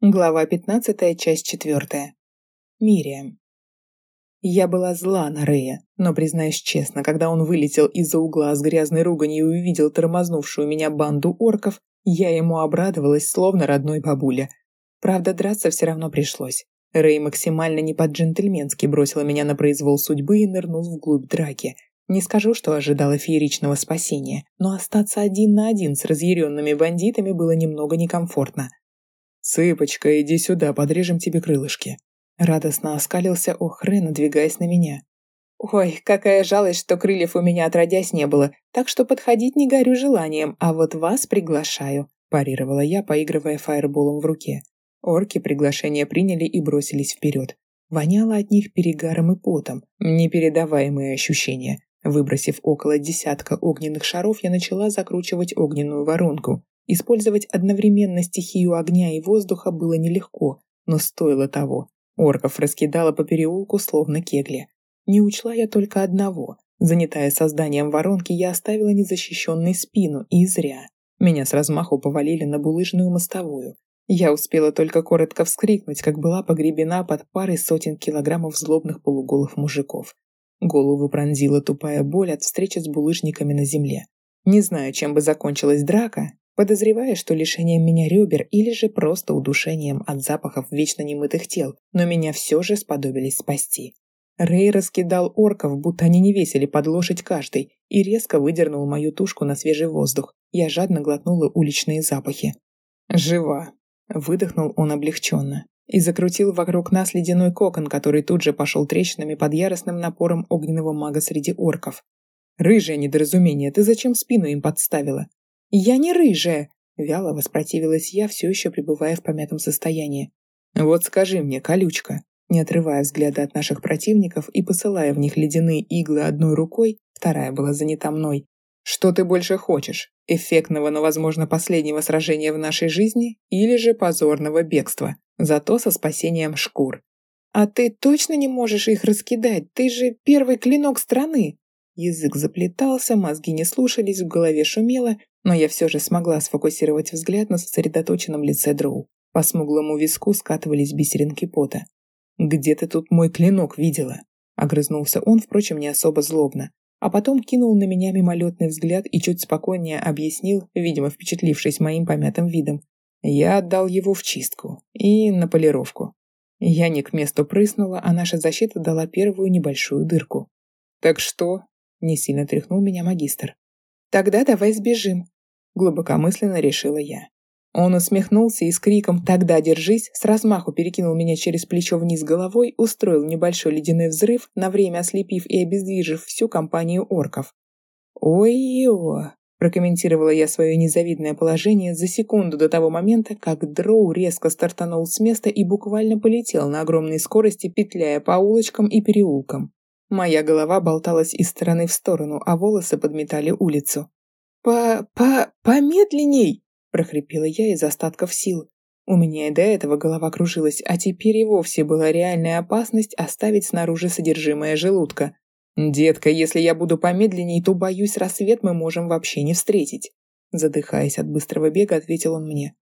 Глава 15, часть 4. Мириам. Я была зла на Рея, но, признаюсь честно, когда он вылетел из-за угла с грязной руганью и увидел тормознувшую меня банду орков, я ему обрадовалась, словно родной бабуля. Правда, драться все равно пришлось. Рэй максимально не по-джентльменски бросила меня на произвол судьбы и нырнул вглубь драки. Не скажу, что ожидала фееричного спасения, но остаться один на один с разъяренными бандитами было немного некомфортно. «Цыпочка, иди сюда, подрежем тебе крылышки». Радостно оскалился Охры, надвигаясь на меня. «Ой, какая жалость, что крыльев у меня отродясь не было, так что подходить не горю желанием, а вот вас приглашаю», парировала я, поигрывая фаерболом в руке. Орки приглашение приняли и бросились вперед. Воняло от них перегаром и потом, непередаваемые ощущения. Выбросив около десятка огненных шаров, я начала закручивать огненную воронку, Использовать одновременно стихию огня и воздуха было нелегко, но стоило того. Орков раскидала по переулку словно кегли. Не учла я только одного. Занятая созданием воронки, я оставила незащищенной спину, и зря. Меня с размаху повалили на булыжную мостовую. Я успела только коротко вскрикнуть, как была погребена под парой сотен килограммов злобных полуголых мужиков. Голову пронзила тупая боль от встречи с булыжниками на земле. Не знаю, чем бы закончилась драка, подозревая, что лишением меня ребер или же просто удушением от запахов вечно немытых тел, но меня все же сподобились спасти. Рэй раскидал орков, будто они не весили под лошадь каждый, и резко выдернул мою тушку на свежий воздух. Я жадно глотнула уличные запахи. «Жива!» – выдохнул он облегченно и закрутил вокруг нас ледяной кокон, который тут же пошел трещинами под яростным напором огненного мага среди орков. «Рыжее недоразумение, ты зачем спину им подставила? «Я не рыжая!» – вяло воспротивилась я, все еще пребывая в помятом состоянии. «Вот скажи мне, колючка!» Не отрывая взгляда от наших противников и посылая в них ледяные иглы одной рукой, вторая была занята мной. «Что ты больше хочешь? Эффектного, но, возможно, последнего сражения в нашей жизни или же позорного бегства, зато со спасением шкур?» «А ты точно не можешь их раскидать? Ты же первый клинок страны!» Язык заплетался, мозги не слушались, в голове шумело, но я все же смогла сфокусировать взгляд на сосредоточенном лице Дроу. По смуглому виску скатывались бисеринки пота. «Где ты тут мой клинок видела?» Огрызнулся он, впрочем, не особо злобно. А потом кинул на меня мимолетный взгляд и чуть спокойнее объяснил, видимо, впечатлившись моим помятым видом. Я отдал его в чистку и на полировку. Я не к месту прыснула, а наша защита дала первую небольшую дырку. «Так что?» Не сильно тряхнул меня магистр. «Тогда давай сбежим», — глубокомысленно решила я. Он усмехнулся и с криком «Тогда держись!» с размаху перекинул меня через плечо вниз головой, устроил небольшой ледяной взрыв, на время ослепив и обездвижив всю компанию орков. «Ой-ё!» – прокомментировала я свое незавидное положение за секунду до того момента, как Дроу резко стартанул с места и буквально полетел на огромной скорости, петляя по улочкам и переулкам. Моя голова болталась из стороны в сторону, а волосы подметали улицу. «По... по... помедленней!» – прохрипела я из остатков сил. У меня и до этого голова кружилась, а теперь и вовсе была реальная опасность оставить снаружи содержимое желудка. «Детка, если я буду помедленней, то, боюсь, рассвет мы можем вообще не встретить». Задыхаясь от быстрого бега, ответил он мне.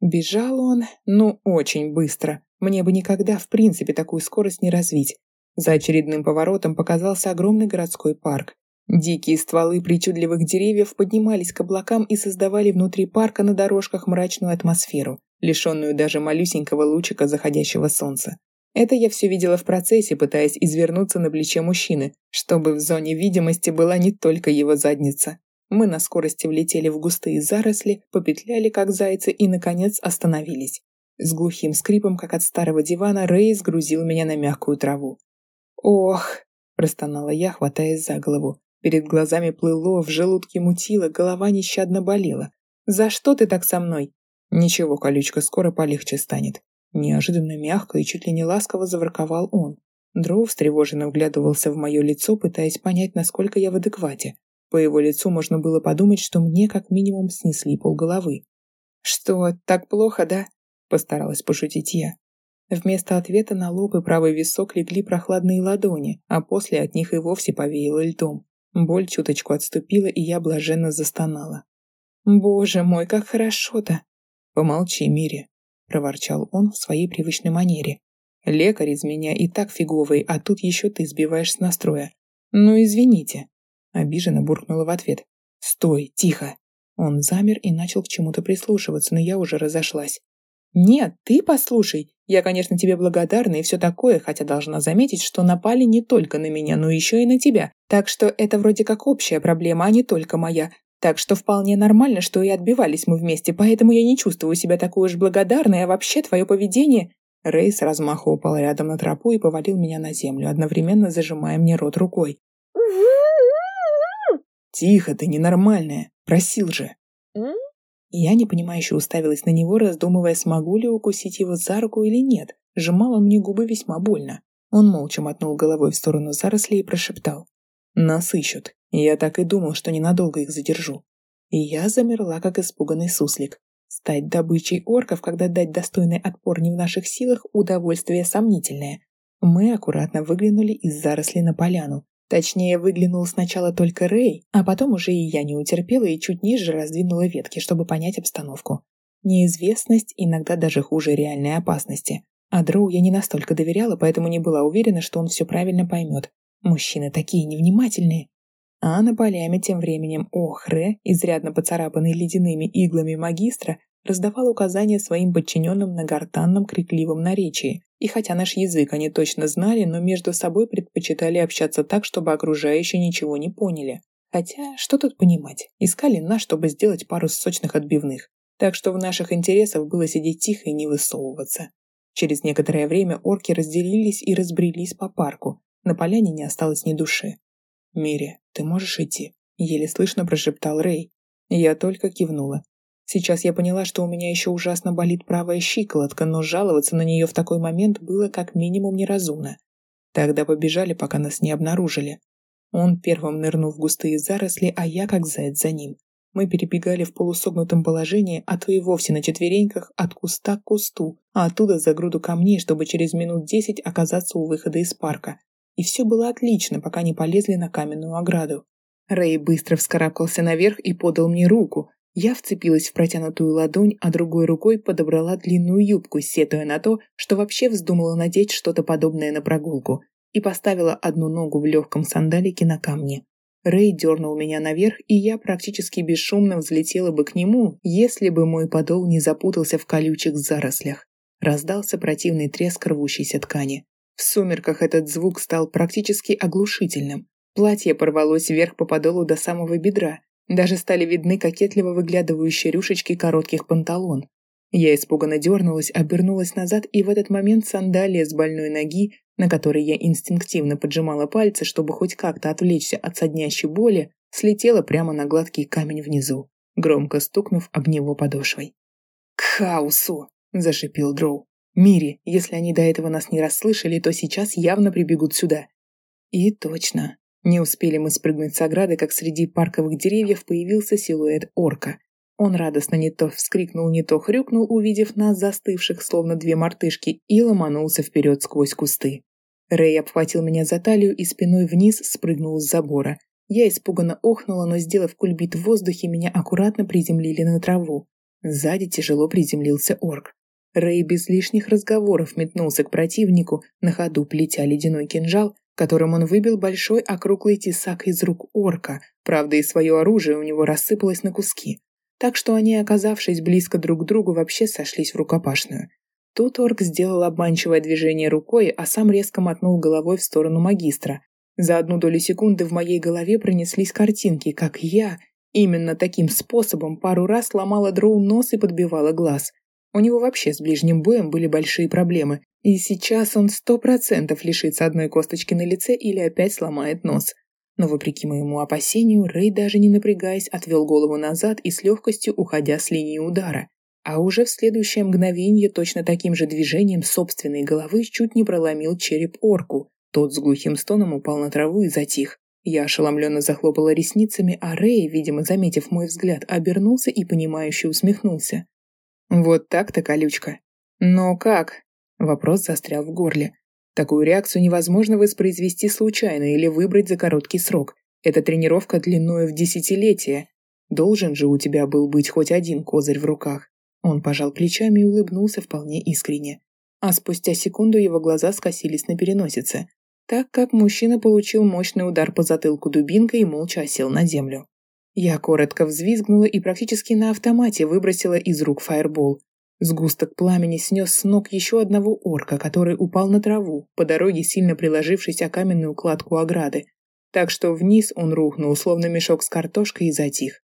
Бежал он, ну, очень быстро. Мне бы никогда, в принципе, такую скорость не развить. За очередным поворотом показался огромный городской парк. Дикие стволы причудливых деревьев поднимались к облакам и создавали внутри парка на дорожках мрачную атмосферу, лишенную даже малюсенького лучика заходящего солнца. Это я все видела в процессе, пытаясь извернуться на плече мужчины, чтобы в зоне видимости была не только его задница. Мы на скорости влетели в густые заросли, попетляли как зайцы и, наконец, остановились. С глухим скрипом, как от старого дивана, Рэй сгрузил меня на мягкую траву. «Ох!» – простонала я, хватаясь за голову. Перед глазами плыло, в желудке мутило, голова нещадно болела. «За что ты так со мной?» «Ничего, колючка, скоро полегче станет». Неожиданно мягко и чуть ли не ласково заворковал он. Дроу встревоженно вглядывался в мое лицо, пытаясь понять, насколько я в адеквате. По его лицу можно было подумать, что мне как минимум снесли полголовы. «Что, так плохо, да?» – постаралась пошутить я. Вместо ответа на лоб и правый висок легли прохладные ладони, а после от них и вовсе повеяло льдом. Боль чуточку отступила, и я блаженно застонала. «Боже мой, как хорошо-то!» «Помолчи, Мири!» проворчал он в своей привычной манере. «Лекарь из меня и так фиговый, а тут еще ты сбиваешь с настроя. Ну, извините». Обиженно буркнула в ответ. «Стой, тихо!» Он замер и начал к чему-то прислушиваться, но я уже разошлась. «Нет, ты послушай. Я, конечно, тебе благодарна и все такое, хотя должна заметить, что напали не только на меня, но еще и на тебя. Так что это вроде как общая проблема, а не только моя. Так что вполне нормально, что и отбивались мы вместе, поэтому я не чувствую себя такой уж благодарной, а вообще твое поведение...» Рэй с размаху упал рядом на тропу и повалил меня на землю, одновременно зажимая мне рот рукой. «Тихо, ты ненормальная. Просил же». Я непонимающе уставилась на него, раздумывая, смогу ли укусить его за руку или нет. Сжимала мне губы весьма больно. Он молча мотнул головой в сторону зарослей и прошептал. «Нас ищут. Я так и думал, что ненадолго их задержу». И я замерла, как испуганный суслик. Стать добычей орков, когда дать достойный отпор не в наших силах, удовольствие сомнительное. Мы аккуратно выглянули из заросли на поляну. Точнее, выглянул сначала только Рэй, а потом уже и я не утерпела и чуть ниже раздвинула ветки, чтобы понять обстановку. Неизвестность иногда даже хуже реальной опасности. А Дроу я не настолько доверяла, поэтому не была уверена, что он все правильно поймет. Мужчины такие невнимательные. А на поляме тем временем Охре, изрядно поцарапанный ледяными иглами магистра, раздавал указания своим подчиненным на гортанном крикливом наречии, и хотя наш язык они точно знали, но между собой предпочитали общаться так, чтобы окружающие ничего не поняли. Хотя, что тут понимать, искали нас, чтобы сделать пару сочных отбивных. Так что в наших интересах было сидеть тихо и не высовываться. Через некоторое время орки разделились и разбрелись по парку. На поляне не осталось ни души. «Мири, ты можешь идти?» — еле слышно прошептал Рэй. Я только кивнула. Сейчас я поняла, что у меня еще ужасно болит правая щиколотка, но жаловаться на нее в такой момент было как минимум неразумно. Тогда побежали, пока нас не обнаружили. Он первым нырнул в густые заросли, а я как заяц за ним. Мы перебегали в полусогнутом положении, а то и вовсе на четвереньках от куста к кусту, а оттуда за груду камней, чтобы через минут десять оказаться у выхода из парка. И все было отлично, пока не полезли на каменную ограду. Рэй быстро вскарабкался наверх и подал мне руку, я вцепилась в протянутую ладонь, а другой рукой подобрала длинную юбку, сетуя на то, что вообще вздумала надеть что-то подобное на прогулку, и поставила одну ногу в легком сандалике на камне. Рэй дернул меня наверх, и я практически бесшумно взлетела бы к нему, если бы мой подол не запутался в колючих зарослях. Раздался противный треск рвущейся ткани. В сумерках этот звук стал практически оглушительным. Платье порвалось вверх по подолу до самого бедра, даже стали видны кокетливо выглядывающие рюшечки коротких панталон. Я испуганно дернулась, обернулась назад, и в этот момент сандалия с больной ноги, на которой я инстинктивно поджимала пальцы, чтобы хоть как-то отвлечься от соднящей боли, слетела прямо на гладкий камень внизу, громко стукнув об него подошвой. «К хаосу!» – зашипел Дроу. «Мири, если они до этого нас не расслышали, то сейчас явно прибегут сюда». И точно, не успели мы спрыгнуть с ограды, как среди парковых деревьев появился силуэт орка. Он радостно не то вскрикнул, не то хрюкнул, увидев нас застывших, словно две мартышки, и ломанулся вперед сквозь кусты. Рэй обхватил меня за талию и спиной вниз спрыгнул с забора. Я испуганно охнула, но, сделав кульбит в воздухе, меня аккуратно приземлили на траву. Сзади тяжело приземлился орк. Рэй без лишних разговоров метнулся к противнику, на ходу плетя ледяной кинжал, которым он выбил большой округлый тесак из рук орка, правда и свое оружие у него рассыпалось на куски. Так что они, оказавшись близко друг к другу, вообще сошлись в рукопашную. Тут орк сделал обманчивое движение рукой, а сам резко мотнул головой в сторону магистра. За одну долю секунды в моей голове пронеслись картинки, как я именно таким способом пару раз ломала дроу нос и подбивала глаз. У него вообще с ближним боем были большие проблемы, и сейчас он сто процентов лишится одной косточки на лице или опять сломает нос. Но вопреки моему опасению, Рэй, даже не напрягаясь, отвел голову назад и с легкостью уходя с линии удара. А уже в следующее мгновение точно таким же движением собственной головы чуть не проломил череп орку. Тот с глухим стоном упал на траву и затих. Я ошеломленно захлопала ресницами, а Рэй, видимо, заметив мой взгляд, обернулся и понимающе усмехнулся. «Вот так-то, колючка. Но как? Вопрос застрял в горле. Такую реакцию невозможно воспроизвести случайно или выбрать за короткий срок. Это тренировка длиною в десятилетие. Должен же у тебя был быть хоть один козырь в руках. Он пожал плечами и улыбнулся вполне искренне. А спустя секунду его глаза скосились на переносице, так как мужчина получил мощный удар по затылку дубинкой и молча осел на землю. Я коротко взвизгнула и практически на автомате выбросила из рук фаербол. Сгусток пламени снес с ног еще одного орка, который упал на траву, по дороге сильно приложившись о каменную кладку ограды. Так что вниз он рухнул, словно мешок с картошкой, и затих.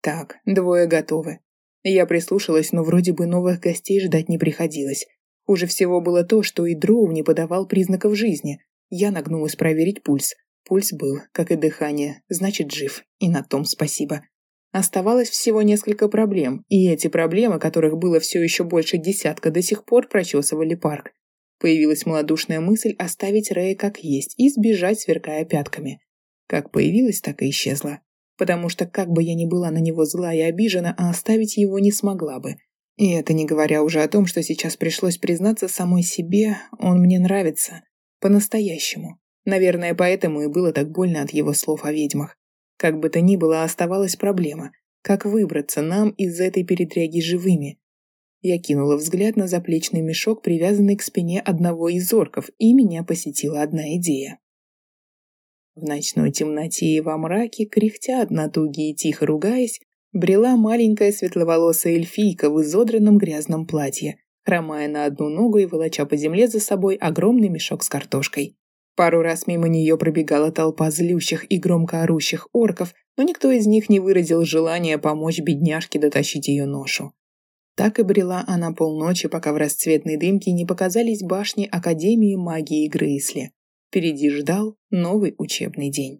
Так, двое готовы. Я прислушалась, но вроде бы новых гостей ждать не приходилось. Хуже всего было то, что и Дроу не подавал признаков жизни. Я нагнулась проверить пульс. Пульс был, как и дыхание, значит жив, и на том спасибо. Оставалось всего несколько проблем, и эти проблемы, которых было все еще больше десятка, до сих пор прочесывали парк. Появилась малодушная мысль оставить Рэя как есть и сбежать, сверкая пятками. Как появилась, так и исчезла. Потому что как бы я ни была на него зла и обижена, а оставить его не смогла бы. И это не говоря уже о том, что сейчас пришлось признаться самой себе, он мне нравится. По-настоящему. Наверное, поэтому и было так больно от его слов о ведьмах. Как бы то ни было, оставалась проблема. Как выбраться нам из этой передряги живыми? Я кинула взгляд на заплечный мешок, привязанный к спине одного из орков, и меня посетила одна идея. В ночной темноте и во мраке, кряхтя от натуги и тихо ругаясь, брела маленькая светловолосая эльфийка в изодранном грязном платье, хромая на одну ногу и волоча по земле за собой огромный мешок с картошкой. Пару раз мимо нее пробегала толпа злющих и громко орущих орков, но никто из них не выразил желания помочь бедняжке дотащить ее ношу. Так и брела она полночи, пока в расцветной дымке не показались башни Академии магии Грейсли. Впереди ждал новый учебный день.